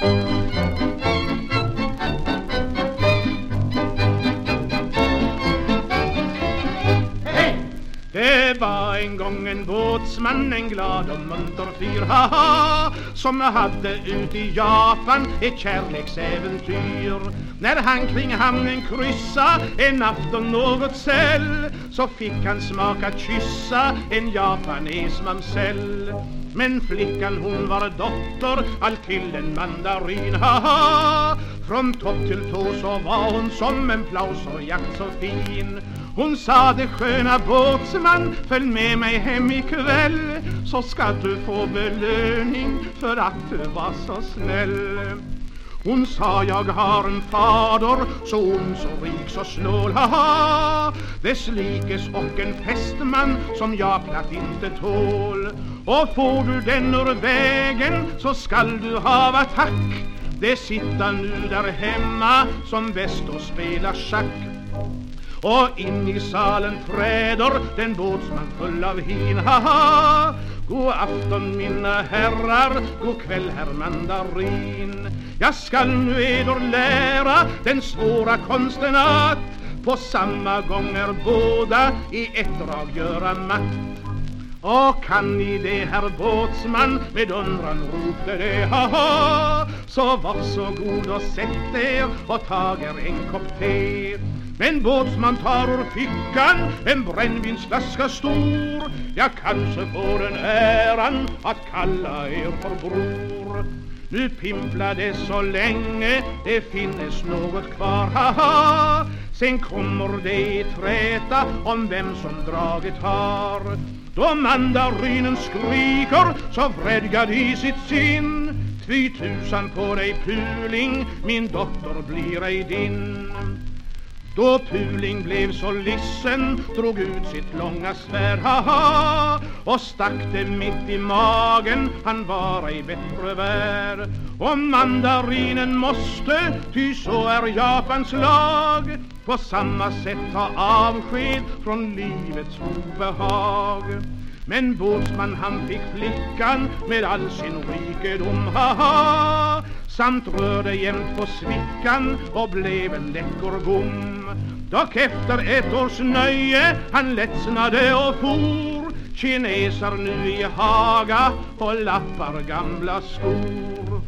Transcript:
Det var en gång en båtsman, en glad och munter fyr, haha, som hade ut i Japan ett kärleksäventyr. När han kring hamnen kryssa en afton något säll, så fick han smaka kyssa en japanes mamsell. Men flickan hon var dotter allt till en mandarin, haha, från topp till tå så var hon som en plauserjakt så fin. Hon sade sköna båtsman, följ med mig hem ikväll så ska du få belöning för att du var så snäll. Hon sa jag har en fader så ond, så rik, så snål, haha. Dess likes och en fästman som jag platt inte tål. Och får du den ur vägen så skall du hava tack. Det sitter nu där hemma som bäst och spelar schack och in i salen träder den båtsman full av hin, haha God afton mina herrar, god kväll herr mandarin. Jag skall nu eder lära den svåra konsten att på samma gång är båda i ett drag göra matt och kan ni det herr båtsman med undran ropte det. Haha Så var så god och sätt er och tag er en kopp te men båtsman tar ur fickan en brännvinsflaska stor. Jag kanske får den äran att kalla er för bror. Nu pimplade det så länge det finnes något kvar, haha. Sen kommer det i träta om vem som draget har. Då mandarinen skriker så vredgad i sitt sinn. Fy tusan på dig puling, min dotter blir ej din då Puling blev så lissen, drog ut sitt långa svärd, haha och stack det mitt i magen, han var ej bättre värd. Och mandarinen måste, ty så är Japans lag, på samma sätt ta avsked från livets obehag. Men båtsman han fick flickan med all sin rikedom, haha samt rörde jämt på svickan och blev en läcker gom. Dock efter ett års nöje han ledsnade och for kineser nu i Haga och lappar gamla skor.